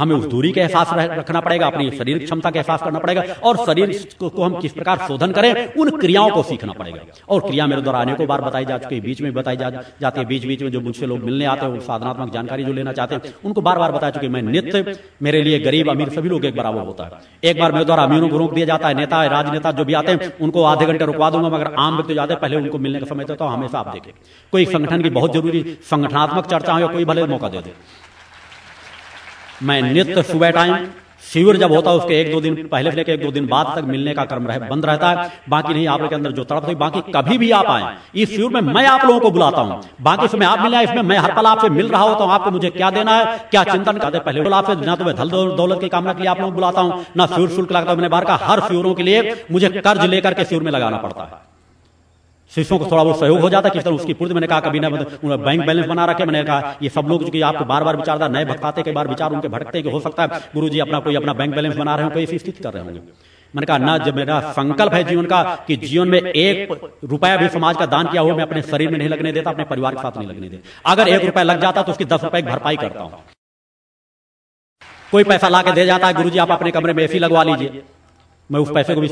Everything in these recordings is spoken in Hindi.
हमें उस दूरी का एहसास रखना पड़ेगा अपनी शरीर क्षमता का एहसास करना पड़ेगा और शरीर को हम किस प्रकार शोधन करें उन क्रियाओं को सीखना पड़ेगा। और क्रिया मेरे द्वारा अनेकों बार बताई जा चुकी है बीच में बताई जा जाती है बीच बीच में जो मुझसे लोग मिलने आते हैं साधनात्मक जानकारी जो लेना चाहते हैं उनको बार बार बता चुके मैं नित्य मेरे लिए गरीब अमीर सभी लोग एक बराबर होता है। एक बार मेरे द्वारा अमीरों को रोक दिया जाता है नेता राजनेता जो भी आते हैं उनको आधे घंटे रुकवा दूँगा मगर आम व्यक्ति जाते हैं पहले उनको मिलने का समय देता हूँ हमेशा आप देखें। कोई संगठन की बहुत ज़रूरी संगठनात्मक चर्चा हो। या कोई भले मौका दे दे मैं नित्य सुबह टाइम शिविर जब होता है, उसके एक दो दिन पहले से एक दो दिन बाद तक मिलने का क्रम रहे, बंद रहता है। बाकी नहीं, आप लोग के अंदर जो तड़प बाकी कभी भी आप आए, इस शिविर में मैं आप लोगों को बुलाता हूँ। बाकी समय आप मिले, इसमें मैं हर पल आपसे मिल रहा होता हूँ, आपको मुझे क्या देना है, क्या चिंतन करते पहले आपसे, ना तो मैं धल दौलत की कामना के लिए आप लोग बुलाता हूँ, ना शिविर शुल्क लगता है, मैंने बाहर का हर शिविरों के लिए मुझे कर्ज लेकर के शिविर में लगाना पड़ता है। शिष्यों को थोड़ा बहुत सहयोग हो जाता किस तरह उसकी पूर्ति, मैंने कहा कभी ना मतलब बैंक बैलेंस बना रखे मैंने कहा, ये सब लोग जो आपको बार बार विचारता नए भक्ताते के बार विचार उनके भटकते हो सकता है गुरु जी अपना कोई अपना बैंक बैलेंस बना रहे हो, कोई स्थिति कर रहे होंगे। मैंने कहा, ना, जब मेरा संकल्प है जीवन का कि जीवन में एक रुपया भी समाज का दान किया हो, मैं अपने शरीर में नहीं लगने देता, अपने परिवार के साथ नहीं लगने देता। अगर एक रुपया लग जाता तो उसकी दस रुपए की भरपाई करता हूँ। कोई पैसा ला के दे जाता है गुरु जी आप अपने कमरे में एसी लगवा लीजिए। मैं उस पैसे को भी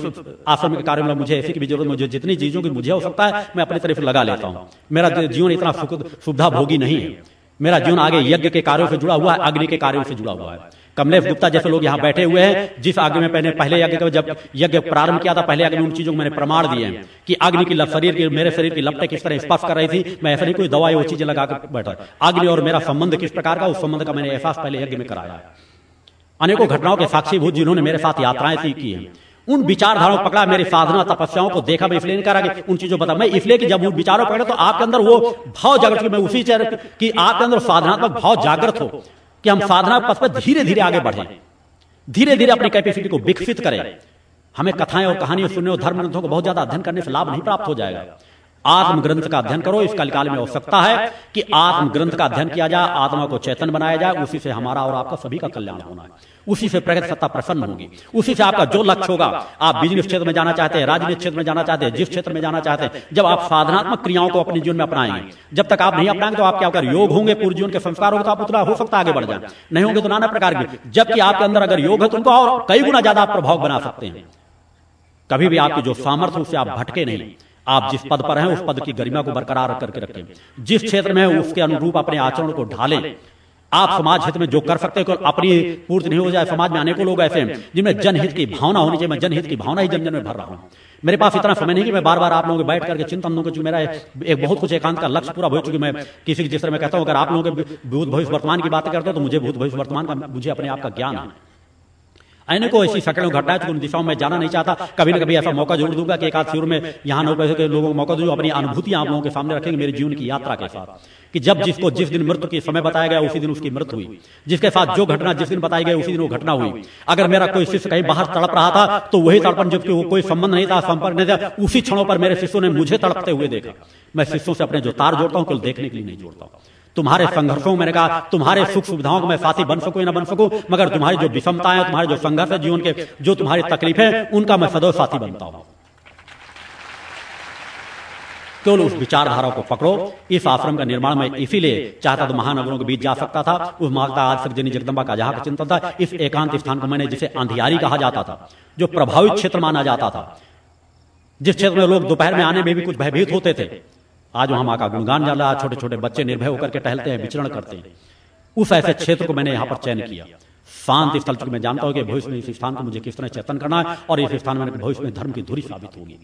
आश्रम के कार्य में मुझे ऐसी की भी ज़रूरत मुझे जितनी चीज़ों की मुझे हो सकता है मैं अपनी तरफ़ लगा लेता हूँ। मेरा जीवन इतना सुविधा भोगी नहीं है। मेरा जीवन आगे यज्ञ के कार्यों से जुड़ा हुआ है अग्नि के कार्यों से जुड़ा हुआ है। कमलेश गुप्ता जैसे लोग यहाँ बैठे हुए हैं जिस आगे में पहले पहले यज्ञ जब यज्ञ प्रारंभ किया था पहले आगे में उन चीज़ों को मैंने प्रमाण दिए हैं कि अग्नि की शरीर की मेरे शरीर की लपटे किस तरह स्पर्श कर रही थी मैं ऐसा नहीं कोई दवाई वो चीज़ें लगा कर बैठा अग्नि और मेरा संबंध किस प्रकार का उस संबंध का मैंने एहसास पहले यज्ञ में कराया। अनेकों घटनाओं के साक्षी भूत जिन्होंने मेरे साथ यात्राएँ की हैं। उन विचारधाराओं को पकड़ा मेरे साधना तपस्याओं को देखा, मैं इसलिए नहीं करा उन चीज़ों बता मैं इसलिए कि जब उन विचारों पकड़े तो आपके अंदर वो भाव जागृत मैं उसी चेहरे कि आपके अंदर साधनात्मक भाव जागृत हो कि हम साधना पथ पर धीरे धीरे आगे बढ़े। धीरे धीरे अपनी कैपेसिटी को विकसित करें। हमें कथाएँ और कहानियाँ सुनने और धर्म ग्रंथों को बहुत ज़्यादा अध्ययन करने से लाभ नहीं प्राप्त हो जाएगा। आत्म ग्रंथ का अध्ययन करो, इस कल काल में आवश्यकता है कि आत्म ग्रंथ का अध्ययन किया जाए, आत्मा को चेतन बनाया जाए, उसी से हमारा और आपका सभी का कल्याण होना है। उसी से प्रगति सत्ता प्रसन्न होगी। उसी से आपका जो लक्ष्य होगा, आप बिज़नेस क्षेत्र में जाना चाहते हैं, राजनीतिक क्षेत्र में जाना चाहते हैं, जिस क्षेत्र में जाना चाहते हैं, जब आप साधनात्मक क्रियाओं को अपने जीवन में अपनाएँगे, जब तक आप नहीं अपनाएँगे तो आप क्या योग होंगे पूर्व जीवन के संस्कार होंगे तो आप उतना हो सकता है आगे बढ़ जाए नहीं होंगे तो नाना प्रकार के, जबकि आपके अंदर अगर योग है तो उनको और कई गुना ज़्यादा आप प्रभाव बना सकते हैं। कभी भी आपकी जो सामर्थ्य उससे आप भटके नहीं। आप जिस पद पर हैं, उस पद की गरिमा को बरकरार करके रखें। जिस क्षेत्र में उसके अनुरूप अपने आचरण को ढालें। आप समाज हित में जो कर सकते हैं अपनी पूर्ति नहीं हो जाए, समाज में अनेकों लोग ऐसे हैं, जिनमें जनहित की भावना होनी चाहिए। मैं जनहित की भावना ही जन जन में भर रहा हूँ। मेरे पास इतना समय नहीं कि मैं बार बार आप लोगों के बैठ करके चिंतन दूँगा क्योंकि मेरा एक बहुत कुछ एकांत का लक्ष्य पूरा हो चुकी मैं किसी जिस तरह मैं कहता हूँ, अगर आप लोगों के भूत भविष्य वर्तमान की बात करते हो तो मुझे भूत भविष्य वर्तमान का, मुझे अपने आप का ज्ञान है। ऐने को ऐसी सैकड़ों घटनाएँ तो उन दिशाओं में जाना नहीं चाहता। कभी ना कभी ऐसा मौका ज़रूर दूँगा कि एक आध शिविर में यहाँ नौ पैसे के लोगों को मौका दूँगा अपनी अनुभूतियाँ आप लोगों के सामने रखेंगे मेरे जीवन की यात्रा के साथ। कि जब जिसको जिस दिन मृत्यु के समय बताया गया उसी दिन उसकी मृत्यु हुई। जिसके साथ जो घटना जिस दिन बताई गई उसी दिन वो घटना हुई। अगर मेरा कोई शिष्य कहीं बाहर तड़प रहा था तो वही तड़पन जबकि वो कोई संबंध नहीं था संपर्क नहीं था उसी क्षणों पर मेरे शिष्यों ने मुझे तड़पते हुए देखा। मैं शिष्यों से अपने जो तार जोड़ता हूँ केवल देखने के लिए नहीं जोड़ता हूँ। तुम्हारे संघर्षों मैंने कहा तुम्हारे सुख सुविधाओं को मैं साथी बन सकूँ या ना बन सकूँ, मगर तुम्हारी जो विषमताएँ तुम्हारे जो संघर्ष है, जीवन के जो तुम्हारी तकलीफें उनका मैं सदैव साथी बनता हूँ। केवल उस विचारधारा को पकड़ो। इस आश्रम का निर्माण में इसीलिए चाहता तो महानगरों के बीच जा सकता था। उस माता आज सृजनी जगदम्बा का जहाँ का चिंतन था, इस एकांत स्थान को मैंने जिसे अंधियारी कहा जाता था, जो प्रभावित क्षेत्र माना जाता था, जिस क्षेत्र में लोग दोपहर में आने में भी कुछ भयभीत होते थे आज वहाँ माँ का गुणगान जा रहा छोटे छोटे बच्चे निर्भय होकर के टहलते हैं, विचरण करते हैं। उस ऐसे क्षेत्र को मैंने यहाँ पर चयन किया। शांत स्थल चूँकि मैं जानता हूँ कि भविष्य में इस स्थान को मुझे किस तरह चेतन करना है और इस स्थान में भविष्य में धर्म की धुरी साबित होगी।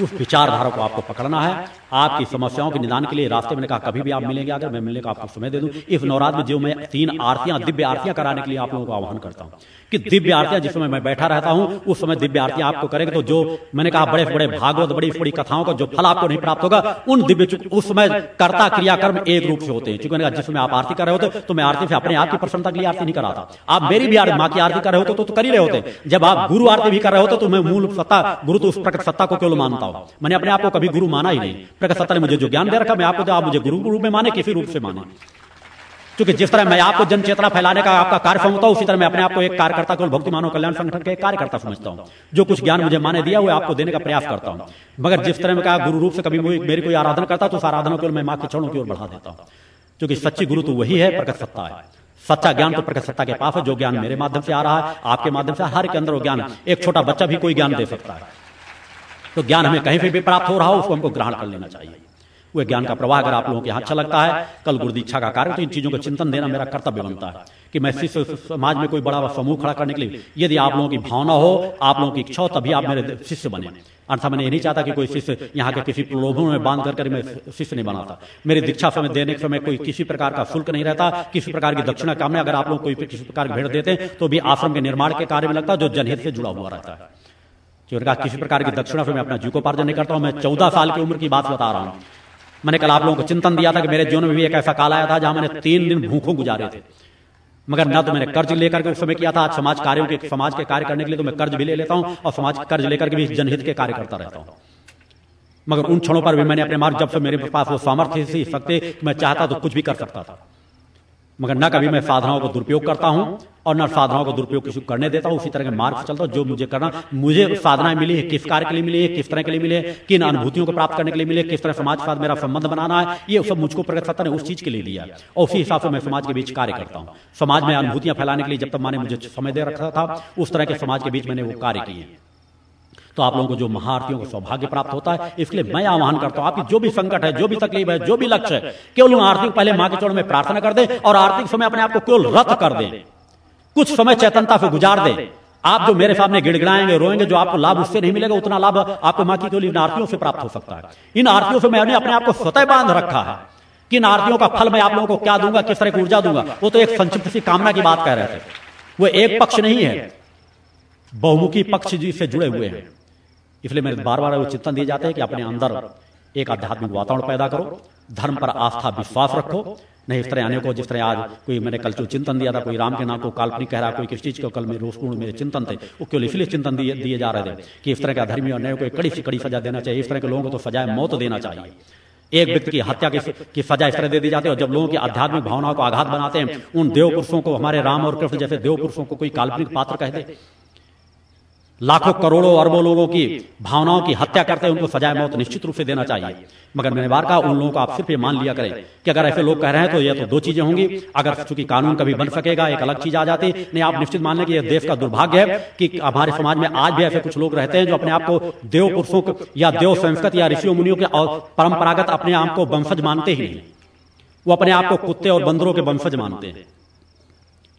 उस विचारधारा को आपको पकड़ना है। आपकी समस्याओं के निदान के लिए रास्ते में कहा कभी भी आप मिलेंगे अगर मैं मिलने का आपको समय दे दूँ। इस नवरात में जो मैं तीन आरतियाँ दिव्य आरतियाँ कराने के लिए आप लोगों को आह्वान करता हूँ। कि दिव्य आरतियाँ जिस समय मैं बैठा रहता हूँ उस समय दिव्य आरतियाँ आपको करेंगे तो जो मैंने कहा बड़े बड़े भागवत बड़ी बड़ी कथाओं का जो फल आपको नहीं प्राप्त होगा उन दिव्य उस समय कर्ता क्रियाकर्म एक रूप से होते हैं। क्योंकि जिस समय आप आरती कर रहे होते तो मैं आरती से अपने आप की प्रसन्नता के लिए आरती नहीं कराता आप मेरी भी माँ की आरती कर रहे होते तो, तो कर ही रहे होते। जब आप गुरु आरती भी कर रहे होते तो मैं मूल सत्ता गुरु तो उस प्रकट सत्ता को केवल मानता हूँ मैंने अपने आप को कभी गुरु माना ही नहीं। प्रकट सत्ता ने मुझे जो ज्ञान दे रखा, मैं आपको आप मुझे गुरु रूप में माने, किसी रूप से माने। क्योंकि जिस तरह मैं आपको जन चेतना फैलाने का आपका कार्य समझता हूँ, उसी तरह मैं अपने आप को एक कार्यकर्ता केवल भक्ति मानव कल्याण संगठन के कार्यकर्ता समझता हूँ। जो कुछ ज्ञान मुझे माने, दिया वो आपको देने का प्रयास करता हूँ। मगर जिस तरह में कहा गुरु रूप से कभी मेरी कोई आराधना करता तो उस आराधना को मैं माँ के चरणों की ओर बढ़ा देता हूँ। क्योंकि सच्ची गुरु तो वही है, प्रकट सत्ता है। सच्चा ज्ञान तो प्रकट सत्ता के पास है, जो ज्ञान मेरे माध्यम से आ रहा है, आपके माध्यम से हर के अंदर वो ज्ञान, एक छोटा बच्चा भी कोई ज्ञान दे सकता है। तो ज्ञान हमें कहीं पर भी प्राप्त हो रहा हो, उसको हमको ग्रहण कर लेना चाहिए। वह ज्ञान का प्रवाह अगर आप लोगों के यहाँ अच्छा लगता है, कल गुरु दीक्षा का कार्य तो इन चीज़ों को चिंतन देना मेरा कर्तव्य बनता है कि मैं शिष्य समाज में कोई बड़ा समूह खड़ा करने के लिए, यदि आप लोगों की भावना हो, आप लोगों की इच्छा हो, तभी आप मेरे शिष्य बने। अर्थात मैंने ये नहीं चाहता कि कोई शिष्य यहाँ के किसी प्रलोभों में बाँध करके मैं शिष्य नहीं बनाता। मेरी दीक्षा समय देने के समय कोई किसी प्रकार का शुल्क नहीं रहता, किसी प्रकार की दक्षिणा काम में अगर आप लोग कोई किसी प्रकार भेड़ देते हैं तो भी आश्रम के निर्माण के कार्य में लगता जो जनहित से जुड़ा हुआ रहता है। क्योंकि किसी प्रकार की दक्षिणा से मैं अपना जीवोपार्जन नहीं करता हूँ, मैं चौदह साल की उम्र की बात बता रहा हूँ। मैंने कल आप लोगों को चिंतन दिया था कि मेरे जीवन में भी एक ऐसा काल आया था जहाँ मैंने तीन दिन भूखों गुजारे थे। मगर न तो मैंने कर्ज लेकर के उस समय किया था, आज समाज कार्यों के, समाज के कार्य करने के लिए तो मैं कर्ज भी ले लेता हूँ और समाज कर्ज लेकर के भी जनहित के कार्य करता रहता हूँ। मगर उन क्षणों पर भी मैंने अपने मार्ग, जब से मेरे पास वो सामर्थ्य सकते मैं चाहता तो कुछ भी कर सकता था। मगर न कभी मैं साधनाओं को दुरुपयोग करता हूँ और न साधनाओं को दुरुपयोग किसी को करने देता हूँ। उसी तरह के मार्ग चलता हूँ, जो मुझे करना, मुझे साधनाएँ मिली है, किस कार्य के लिए मिली है, किस तरह के लिए मिले किन अनुभूतियों को प्राप्त करने के लिए मिले किस तरह समाज के साथ मेरा संबंध बनाना है, ये सब मुझको प्रगत सत्ता ने उस चीज़ के लिए दिया और उसी हिसाब से मैं समाज के बीच कार्य करता हूँ। समाज में अनुभूतियाँ फैलाने के लिए जब तक माने मुझे समय दे रखा था, उस तरह के समाज के बीच मैंने वो कार्य किए तो आप लोगों को जो महाआरतियों को सौभाग्य प्राप्त होता है इसलिए मैं आह्वान करता हूँ आपकी जो भी संकट है, जो भी तकलीफ़ है, जो भी लक्ष्य है, केवल आरती पहले माँ के चरण में प्रार्थना कर दे और आरती समय अपने आप को केवल रद्द कर दे। कुछ समय चेतनता से गुजार दे। आप जो मेरे सामने गिड़गिड़ाएँगे, रोएँगे, जो आपको लाभ उससे नहीं मिलेगा, उतना लाभ आपको माँ की केवल इन आरतियों से प्राप्त हो सकता है। इन आरतियों से मैंने अपने आप को स्वतः बाँध रखा है। कि आरतियों का फल मैं आप लोगों को क्या दूँगा, किस तरह की ऊर्जा दूँगा, वो तो एक संक्षिप्त सी कामना की बात कह रहे थे। वो एक पक्ष नहीं है, बहुमुखी पक्ष जी से जुड़े हुए हैं। इसलिए मेरे बार बार चिंतन दिए जाते हैं कि अपने अंदर एक आध्यात्मिक वातावरण पैदा करो धर्म पर आस्था विश्वास रखो। नहीं इस तरह आने को जिस तरह आज कोई मैंने कल जो चिंतन दिया था कोई राम के नाम को काल्पनिक कह रहा कोई किस चीज़ को कल मेरे रोषपूर्ण मेरे चिंतन थे वो केवल इसलिए चिंतन दिए दिए जा रहे थे कि इस तरह का धर्मी और नए को कड़ी से कड़ी सजा देना चाहिए इस तरह के लोगों को तो सजाए मौत देना चाहिए। एक व्यक्ति की हत्या की, की सजा इस तरह दे दी जाती है और जब लोगों की आध्यात्मिक भावनाओं को आघात बनाते हैं उन देव पुरुषों को हमारे राम और कृष्ण जैसे देव पुरुषों को कोई काल्पनिक पात्र कह दे लाखों करोड़ों अरबों लोगों की भावनाओं की हत्या करते हैं उनको सजाए मौत निश्चित रूप से देना चाहिए। मगर मैंने बार कहा उन लोगों को आप सिर्फ़ ये मान लिया करें कि अगर ऐसे लोग कह रहे हैं तो ये तो दो चीज़ें होंगी। अगर चूँकि कानून कभी बन सकेगा, एक अलग चीज़ आ जाती। नहीं, आप निश्चित मान लें कि यह देश का दुर्भाग्य है कि हमारे समाज में आज भी ऐसे कुछ लोग रहते हैं जो अपने आप को देव पुरुषों या देव संस्कृत या ऋषियों मुनियों के परंपरागत अपने आप को वंशज मानते ही नहीं। वो अपने आप को कुत्ते और बंदरों के वंशज मानते हैं।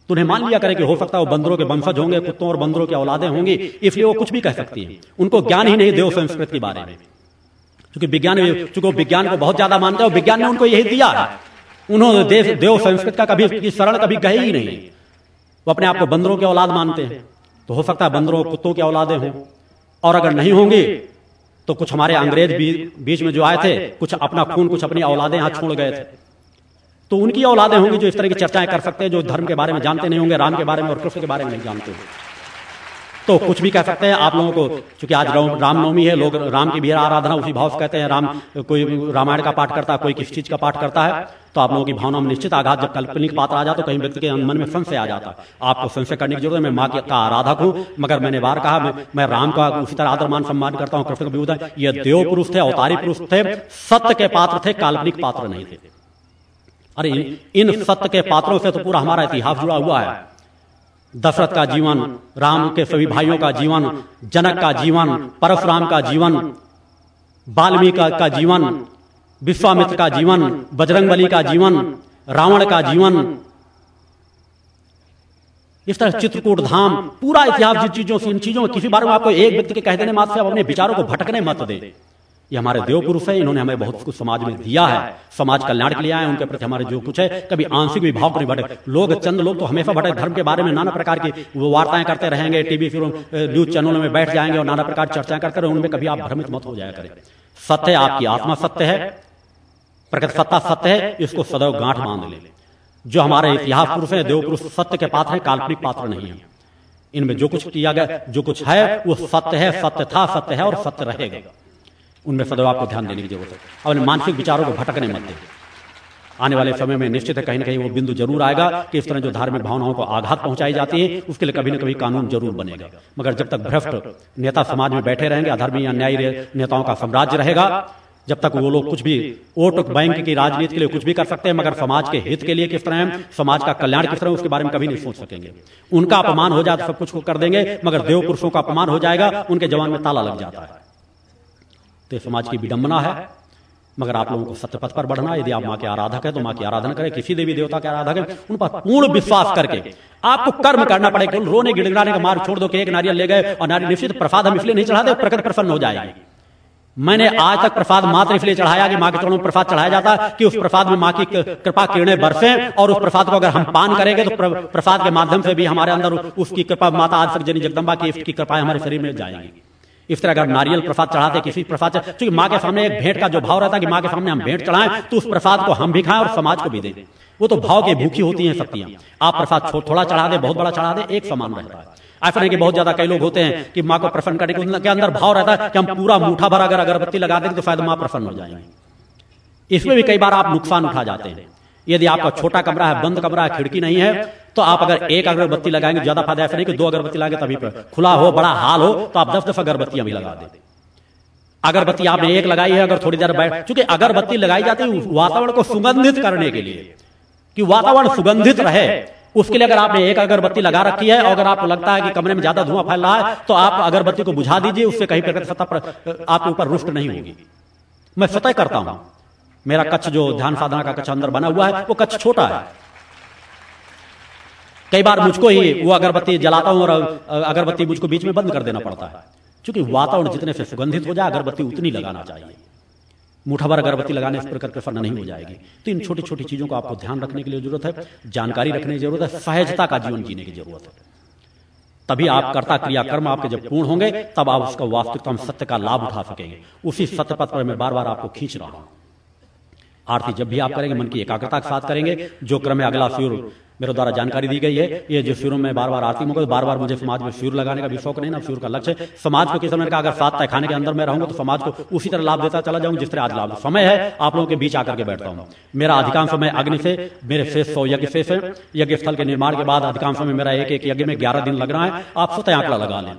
तो उन्हें मान लिया करें कि हो सकता है वो बंदरों के वंशज होंगे, कुत्तों और बंदरों की औलादे होंगी, इसलिए वो कुछ भी कह सकती है। उनको ज्ञान ही नहीं देव संस्कृत के बारे में। क्योंकि विज्ञान चूँकि विज्ञान को बहुत ज़्यादा मानते हैं विज्ञान ने उनको यही दिया। उन्होंने देव देव संस्कृत का कभी शरण कभी गए ही नहीं। वो अपने आप को बंदरों के औलाद मानते हैं। तो हो सकता है बंदरों कुत्तों के औलादे हों। और अगर नहीं होंगे तो कुछ हमारे अंग्रेज़ बीच में जो आए थे, कुछ अपना खून, कुछ अपनी औलादे यहाँ छोड़ गए थे। तो उनकी औलादे होंगी जो इस तरह की चर्चाएँ कर सकते हैं जो धर्म के बारे में जानते नहीं होंगे राम के बारे में और कृष्ण के बारे में नहीं जानते। होंगे तो कुछ भी कह सकते हैं आप लोगों को क्योंकि आज रामनवमी है लोग राम की भी आराधना उसी भाव से कहते हैं राम कोई रामायण का पाठ करता है कोई किस चीज़ का पाठ करता है तो आप लोगों की भावना में निश्चित आघात जब काल्पनिक पात्र आ जाता तो कहीं व्यक्ति के मन में संशय आ जाता। है आपको संशय करने की ज़रूरत है मैं माँ का आराधक हूँ मगर मैंने बार कहा मैं, मैं राम का उसी तरह आदर मान सम्मान करता हूँ कृष्ण का भी ये देव पुरुष थे अवतारी पुरुष थे सत्य के पात्र थे काल्पनिक पात्र नहीं थे। अरे इन सत्य के पात्रों से तो पूरा हमारा इतिहास जुड़ा हुआ है। दशरथ का जीवन राम के सभी भाइयों का जीवन जनक का जीवन परशुराम का जीवन वाल्मीकि का जीवन विश्वामित्र का जीवन बजरंग बली का जीवन रावण का जीवन। इस तरह चित्रकूट धाम पूरा इतिहास जिन चीज़ों से इन चीज़ों में किसी बार में आपको एक व्यक्ति के कह देने मात्र से अपने विचारों को भटकने मत दे। ये हमारे देव पुरुष है, इन्होंने हमें बहुत कुछ समाज में दिया है, समाज कल्याण के लिए आए उनके प्रति हमारे जो कुछ है, कभी आंशिक भी भाव नहीं भटक लोग, चंद लोग तो हमेशा भटक धर्म के बारे में नाना प्रकार की वो वार्ताएँ करते रहेंगे, टीवी फिर न्यूज़ चैनलों में बैठ जाएँगे और नाना प्रकार चर्चाएँ करते रहे, उनमें कभी आप भ्रमित मत हो जाया करें। सत्य आपकी आत्मा सत्य है प्रगत सत्ता सत्य है, इसको सदैव गांठ बाँध ले। जो हमारे इतिहास पुरुष है, देव पुरुष सत्य के पात्र है, काल्पनिक पात्र नहीं है। इनमें जो कुछ किया गया, जो कुछ है, वो सत्य है, सत्य था, सत्य है और सत्य रहेगा। उनमें सदैव आपको ध्यान देने की ज़रूरत है। अपने मानसिक विचारों को भटकने मत दें। आने वाले समय में निश्चित है कहीं ना कहीं वो बिंदु ज़रूर आएगा कि इस तरह जो धार्मिक भावनाओं को आघात पहुंचाई जाती है, उसके लिए कभी ना कभी कानून ज़रूर बनेगा। मगर जब तक भ्रष्ट नेता समाज में बैठे रहेंगे, अधर्मी न्यायी नेताओं का साम्राज्य रहेगा, जब तक वो लोग कुछ भी वोट बैंक की राजनीति के लिए कुछ भी कर सकते हैं, मगर समाज के हित के लिए किस तरह है, समाज का कल्याण किस तरह उसके बारे में कभी नहीं सोच सकेंगे। उनका अपमान हो जाए तो सब कुछ को कर देंगे, मगर देव पुरुषों का अपमान हो जाएगा, उनके जवान में ताला लग जाता है। तो ये समाज की विडंबना है। मगर आप लोगों को सत्य पथ पर बढ़ना, यदि आप माँ के आराधक है तो माँ की आराधना करें, किसी देवी देवता के आराधक है, उन पर पूर्ण विश्वास करके। आपको कर्म करना पड़ेगा रोने गिड़गिड़ाने का मार्ग छोड़ दो एक नारियल ले गए और नारियल निश्चित प्रसाद हम इसलिए नहीं चढ़ाते प्रकृति प्रसन्न हो जाएगी। मैंने आज तक प्रसाद मात्र इसलिए चढ़ाया कि माँ के चरणों में प्रसाद चढ़ाया जाता कि उस प्रसाद में माँ की कृपा किरणें बरसे और उस प्रसाद को अगर हम पान करेंगे तो प्रसाद के माध्यम से भी हमारे अंदर उसकी कृपा माता आज तक जनी जगदम्बा की इसकी कृपा हमारे शरीर में जाएँगी। इस तरह अगर नारियल प्रसाद चढ़ाते किसी प्रसाद चूँकि माँ के सामने एक भेंट का जो भाव रहता है कि माँ के सामने हम भेंट चढ़ाएँ तो उस प्रसाद को हम भी खाएँ और समाज को भी दें। वो तो भाव की भूखी होती है शक्तियाँ आप प्रसाद थोड़ा चढ़ा दे बहुत बड़ा चढ़ा दे एक समान रहता है। ऐसा नहीं कि बहुत ज़्यादा कई लोग होते हैं कि माँ को प्रसन्न करने के अंदर भाव रहता है कि हम पूरा मूठा भर अगर अगरबत्ती लगा देंगे तो शायद माँ प्रसन्न हो जाएँगे। इसमें भी कई बार आप नुकसान उठा जाते हैं। यदि आपका छोटा कमरा है, बंद कमरा है, खिड़की नहीं है तो आप अगर एक अगरबत्ती लगाएँगे, ज़्यादा फ़ायदा ऐसा नहीं कि दो अगरबत्ती लगाएँगे तभी पर खुला हो, बड़ा हाल हो तो आप दस दस अगरबत्तियाँ भी लगा देते अगरबत्ती आपने एक लगाई है, अगर थोड़ी देर बैठ, चूँकि अगरबत्ती लगाई जाती है वातावरण को सुगंधित करने के लिए, कि वातावरण सुगंधित रहे, उसके लिए अगर आपने एक अगरबत्ती लगा रखी है अगर आपको लगता है कि कमरे में ज़्यादा धुआँ फैल रहा है तो आप अगरबत्ती को बुझा दीजिए, उससे कहीं प्रकार सतह पर आपके ऊपर रुष्ट नहीं होगी। मैं सतह करता हूँ। मेरा कच्छ जो ध्यान साधना का कच्छ अंदर बना हुआ है, वो कच्छ छोटा है। कई बार मुझको ही वो अगरबत्ती जलाता हूँ और अगरबत्ती मुझको बीच में बंद कर देना पड़ता है। क्योंकि वातावरण जितने से सुगंधित हो जाए, अगरबत्ती उतनी लगाना चाहिए। मुठा भर अगरबत्ती लगाने से प्रकृति प्रसन्न नहीं हो जाएगी। तो इन छोटी छोटी चीज़ों को आपको ध्यान रखने के लिए ज़रूरत है, जानकारी रखने की ज़रूरत है, सहजता का जीवन जीने की ज़रूरत है। तभी आप कर्ता क्रिया कर्म आपके जब पूर्ण होंगे, तब आप उसका वास्तविकता सत्य का लाभ उठा सकेंगे। उसी सत्य पथ पर मैं बार बार आपको खींच रहा हूँ। आरती जब भी आप करेंगे, मन की एकाग्रता के साथ करेंगे, जो क्रम है अगला सूर मेरे द्वारा जानकारी दी गई है, ये जो शुरू में बार बार आरती मुझे बार बार मुझे समाज में शुरू लगाने का भी शौक नहीं ना शुरू का लक्ष्य समाज को किस समय का अगर सात तय खाने के अंदर मैं रहूँगा तो समाज को उसी तरह लाभ देता चला जाऊँगा, जिस तरह आज लाभ समय है, आप लोगों के बीच आकर के बैठता हूँ। मेरा अधिकांश समय अग्नि से, मेरे शेष सौ यज्ञ शेष है। यज्ञ स्थल के निर्माण के बाद अधिकांश समय मेरा एक एक यज्ञ में ग्यारह दिन लग रहा है, आप स्वतः आंकड़ा लगा लें।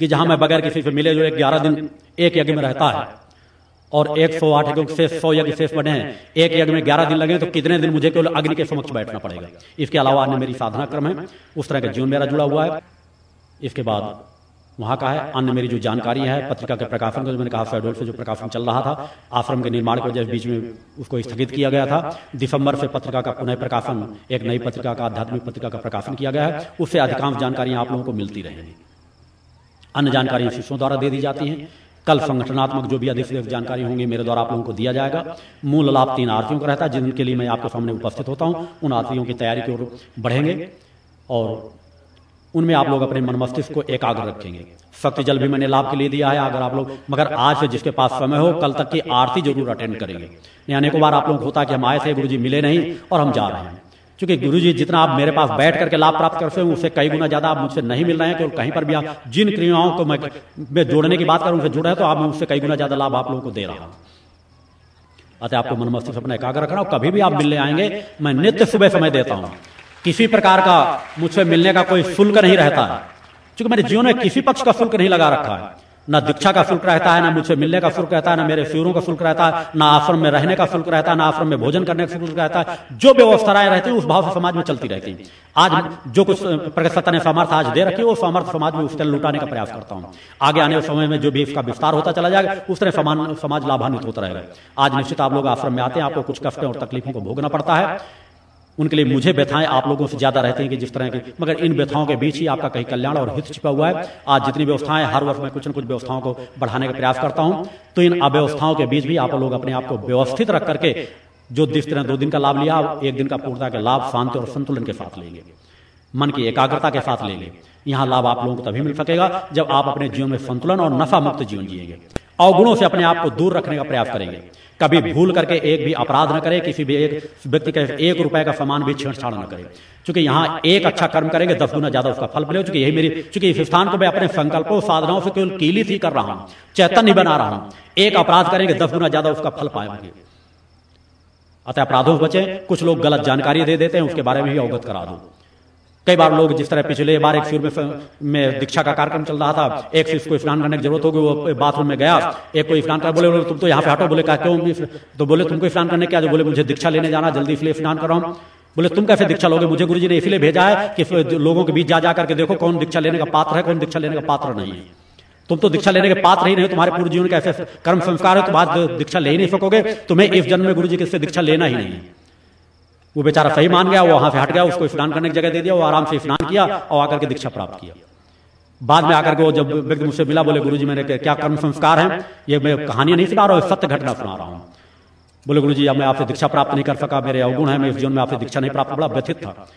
कि जहाँ मैं बगैर किसी से मिले जो एक ग्यारह दिन एक यज्ञ में रहता है और एक सौ आठ यज्ञ शेष सौ यज्ञ शेष बने हैं। एक यज्ञ में ग्यारह दिन लगे तो कितने दिन मुझे केवल अग्नि के समक्ष बैठना पड़ेगा? इसके अलावा अन्य मेरी साधना क्रम है। उस तरह का जीवन मेरा जुड़ा हुआ है। इसके बाद वहाँ का है। अन्य मेरी जो जानकारी है, पत्रिका के प्रकाशन का जो मैंने कहा से जो प्रकाशन चल रहा था, आश्रम के निर्माण के वजह बीच में उसको स्थगित किया गया था, दिसंबर से पत्रिका का पुनः प्रकाशन, एक नई पत्रिका का आध्यात्मिक पत्रिका का प्रकाशन किया गया है। उससे अधिकांश जानकारियाँ आप लोगों को मिलती रहेंगी। अन्य जानकारियाँ शिष्यों द्वारा दे दी जाती हैं। कल संगठनात्मक जो भी अधिक जानकारी होंगी मेरे द्वारा आप लोगों को दिया जाएगा। मूल लाभ तीन आरतियों का रहता है, जिनके लिए मैं आपके सामने उपस्थित होता हूँ। उन आरतियों की तैयारी की ओर बढ़ेंगे और उनमें आप लोग अपने मन मस्तिष्क को एकाग्र रखेंगे। सत्य जल भी मैंने लाभ के लिए दिया है अगर आप लोग, मगर आज से जिसके पास समय हो, कल तक की आरती ज़रूर अटेंड करेंगे। अनेकों बार आप लोग होता कि हम आए थे गुरु मिले नहीं और हम जा रहे हैं। क्योंकि गुरु जी जितना आप मेरे पास बैठ करके लाभ प्राप्त करते हैं उससे कई गुना ज़्यादा आप मुझसे नहीं मिल रहे हैं कि कहीं पर भी आप जिन क्रियाओं को मैं, मैं जोड़ने की बात करूँ उनसे जुड़ा है तो आप मुझसे कई गुना ज़्यादा लाभ आप लोगों को दे रहा हूँ। अतः आपको मन मस्तिष्क अपना एकाग्र रखना और कभी भी आप मिलने आएँगे मैं नित्य सुबह समय देता हूँ। किसी प्रकार का मुझसे मिलने का कोई शुल्क नहीं रहता। है क्योंकि मेरे जीवन में किसी पक्ष का शुल्क नहीं लगा रखा है। ना दीक्षा का शुल्क रहता है, ना मुझसे मिलने का शुल्क रहता है, ना मेरे शिवरों का शुल्क रहता है, ना आश्रम में रहने का शुल्क रहता है, ना आश्रम में भोजन करने का शुल्क रहता है। जो व्यवस्थाएँ रहती है, उस भाव से समाज में चलती रहती है। आज जो कुछ प्रगत ने सामर्थ्य आज दे रखी है, वो सामर्थ्य समाज में उसके लुटाने का प्रयास करता हूँ। आगे आने समय में जो भी इसका विस्तार होता चला जाएगा, उस तरह समाज लाभान्वित होता रहेगा। आज निश्चित आप लोग आश्रम में आते हैं, आपको कुछ कष्ट और तकलीफों को भोगना पड़ता है। उनके लिए मुझे व्यथाएँ आप लोगों से ज़्यादा रहती हैं कि जिस तरह की, मगर इन व्यथाओं के बीच ही आपका कहीं कल्याण और हित छिपा हुआ है। आज जितनी व्यवस्थाएँ हर वर्ष में कुछ न कुछ व्यवस्थाओं को बढ़ाने का प्रयास करता हूँ। तो इन अव्यवस्थाओं के बीच भी आप लोग अपने आप को व्यवस्थित रख करके जो जिस तरह दो दिन का लाभ लिया, एक दिन का पूर्णता के लाभ, शांति और संतुलन के साथ लेंगे। मन की एकाग्रता के साथ लेंगे। यहाँ लाभ आप लोगों को तभी मिल सकेगा जब आप अपने जीवन में संतुलन और नफा मुक्त जीवन जिएँगे। अवगुणों से अपने आप को दूर रखने का प्रयास करेंगे। कभी भूल करके एक भी अपराध न करे, किसी भी एक व्यक्ति के एक रुपए का सामान भी छेड़छाड़ न करे। क्योंकि यहाँ एक अच्छा कर्म करेंगे, दस गुना ज़्यादा उसका फल मिले। चूँकि यही मेरी, चूँकि इस स्थान को मैं अपने संकल्पों, साधनाओं से केवल कीलित ही कर रहा हूँ, चैतन्य बना रहा हूँ। एक अपराध करेंगे, दस गुना ज़्यादा उसका फल पाएँगे। अतः अपराधों से बचे, कुछ लोग गलत जानकारी दे देते हैं, उसके बारे में भी अवगत करा दो। कई बार लोग जिस तरह पिछले बार एक शिविर में, में दीक्षा का कार्यक्रम चल रहा था एक शिष्य को स्नान करने की ज़रूरत होगी वो बाथरूम में गया एक को स्नान कर बोले तुम तो यहाँ पे हटो बोले कहा क्यों तो बोले तुमको स्नान करने क्या जो बोले मुझे दीक्षा लेने जाना जल्दी इसलिए स्नान कर बोले तुम कैसे दीक्षा लोगे? मुझे गुरु जी ने इसलिए भेजा है कि लोगों के बीच जा जाकर के देखो कौन दीक्षा लेने का पात्र है कौन दीक्षा लेने का पात्र नहीं है। तुम तो दीक्षा लेने के पात्र ही नहीं तुम्हारे पूर्व जीवन के ऐसे कर्म संस्कार है तुम आज दीक्षा ले ही नहीं सकोगे। तुम्हें इस जन्म में गुरु जी किससे दीक्षा लेना ही नहीं है। वो बेचारा सही मान गया वो वहाँ से हट गया उसको स्नान करने की जगह दे दिया वो आराम से स्नान किया और आकर के दीक्षा प्राप्त किया। बाद में आकर के वो जब व्यक्ति मुझसे मिला बोले गुरु जी मेरे क्या कर्म संस्कार है? ये मैं कहानियाँ नहीं सुना रहा हूँ सत्य घटना सुना रहा हूँ। बोले गुरु जी मैं आपसे दीक्षा प्राप्त नहीं कर सका मेरे अवगुण है मैं इस जीवन में आपसे दीक्षा नहीं प्राप्त बड़ा व्यथित था।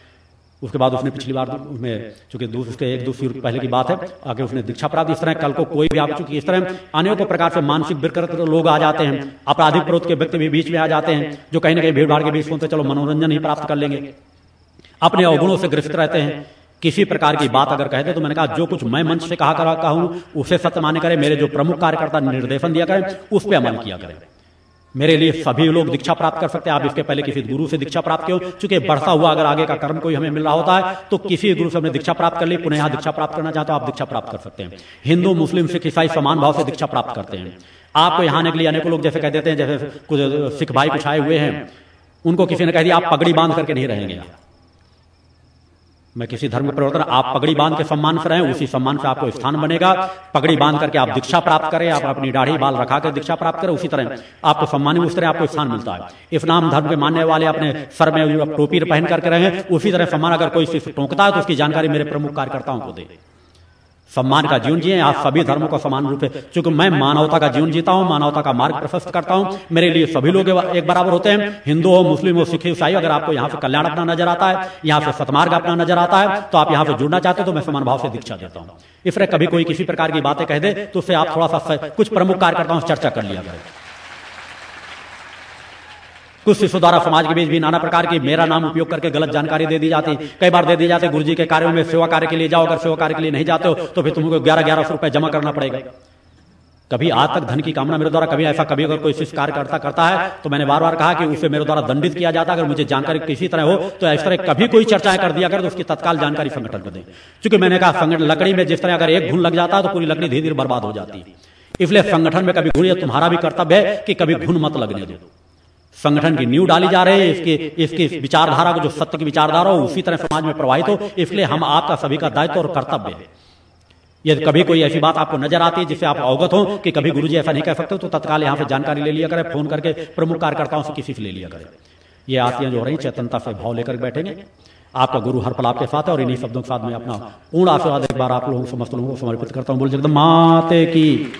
उसके बाद उसने पिछली बार उसमें, चूँकि उसके एक दो पहले की बात है, आगे उसने दीक्षा प्राप्त, इस तरह कल को कोई भी आप चूँकि इस तरह अनेकों प्रकार से मानसिक विकृत लोग आ जाते हैं, आपराधिक प्रवृत्ति के व्यक्ति भी बीच में आ जाते हैं, जो कहीं ना कहीं भीड़ भाड़ के बीच सुनते, चलो, मनोरंजन ही प्राप्त कर लेंगे। अपने अवगुणों से ग्रसित रहते हैं। किसी प्रकार की बात अगर कहते तो मैंने कहा, जो कुछ मैं मंच से कहा करा कहूँ उसे सत्य मान्य करें, मेरे जो प्रमुख कार्यकर्ता निर्देशन दिया करें, उस पर अमल किया करें। मेरे लिए सभी लोग दीक्षा प्राप्त कर सकते हैं। आप इसके पहले किसी गुरु से दीक्षा प्राप्त हो। चूँकि बढ़ता हुआ, अगर आगे का कर्म कोई हमें मिल रहा होता है तो किसी गुरु से हमने दीक्षा प्राप्त कर ली, पुनः यहाँ दीक्षा प्राप्त करना चाहते हो, आप दीक्षा प्राप्त कर सकते हैं। हिंदू, मुस्लिम, सिख, ईसाई समान भाव से दीक्षा प्राप्त करते हैं। आपको यहाँ आने के लिए अनेक लोग जैसे कह देते हैं, जैसे कुछ सिख भाई कुछ आए हुए हैं, उनको किसी ने कह दिया, आप पगड़ी बाँध करके नहीं रहेंगे। मैं किसी धर्म में परिवर्तन, आप पगड़ी बाँध के सम्मान से रहे, उसी सम्मान से आपको स्थान बनेगा। पगड़ी बाँध करके आप दीक्षा प्राप्त करें, आप अपनी दाढ़ी बाल रखा कर दीक्षा प्राप्त करें, उसी तरह आपको सम्मान उस तरह आपको स्थान मिलता है। इस्लाम धर्म के मानने वाले अपने सर में टोपी पहन करके रहे, उसी तरह सम्मान अगर कोई टोंकता है तो उसकी जानकारी मेरे प्रमुख कार्यकर्ताओं को दे। सम्मान का जीवन जिए, आप सभी धर्मों को समान रूप से, चूँकि मैं मानवता का जीवन जीता हूँ, मानवता का मार्ग प्रशस्त करता हूँ, मेरे लिए सभी लोग एक बराबर होते हैं, हिंदू हो, मुस्लिम हो, सिख ईसाई अगर आपको यहाँ से कल्याण अपना नज़र आता है, यहाँ से सतमार्ग अपना नज़र आता है तो आप यहाँ से जुड़ना चाहते हो तो मैं समान भाव से दीक्षा देता हूँ। इस कभी कोई किसी प्रकार की बातें कह दे तो उससे आप थोड़ा सा, कुछ प्रमुख कार्यकर्ताओं से चर्चा कर लिया करें। कुछ शिष्यों द्वारा समाज के बीच भी नाना प्रकार की मेरा नाम उपयोग करके गलत जानकारी दे दी जाती। कई बार दे दी जाती गुरु जी के कार्यों में सेवा कार्य के लिए जाओ, अगर सेवा कार्य के लिए नहीं जाते हो तो फिर तुमको ग्यारह ग्यारह सौ रुपए जमा करना पड़ेगा। कभी आज तक धन की कामना मेरे द्वारा, कभी ऐसा, कभी अगर कोई शिष्य कार्य करता करता है तो मैंने बार बार कहा कि उसे मेरे द्वारा दंडित किया जाता अगर मुझे जानकारी किसी तरह हो तो इस तरह कभी कोई चर्चाएँ कर दिया कर तो उसकी तत्काल जानकारी संगठन को दें। क्योंकि मैंने कहा, संगठन लकड़ी में जिस तरह अगर एक घुन लग जाता है तो पूरी लकड़ी धीरे धीरे बर्बाद हो जाती है। इसलिए संगठन में कभी घुन तुम्हारा भी कर्तव्य है कि कभी घुन मत लगने दो। संगठन की नींव डाली जा रही है, इसके, इसकी विचारधारा को जो सत्य की विचारधारा हो, उसी तरह समाज में प्रवाहित हो, इसलिए हम आपका सभी का दायित्व और कर्तव्य है। यदि कभी कोई ऐसी बात आपको नज़र आती है जिससे आप अवगत हो कि कभी गुरुजी ऐसा नहीं कह सकते तो तत्काल यहाँ से जानकारी ले लिया करें, फ़ोन करके प्रमुख कार्यकर्ताओं से किसी से ले लिया करें। ये आतियाँ जो हो रही चेतनता से भाव लेकर बैठेंगे। आपका गुरु हर पल आपके साथ है और इन्हीं शब्दों के साथ में अपना पूर्ण आशीर्वाद एक बार आप लोगों समस्त लोगों को समर्पित करता हूँ। बोल जगदम माते की।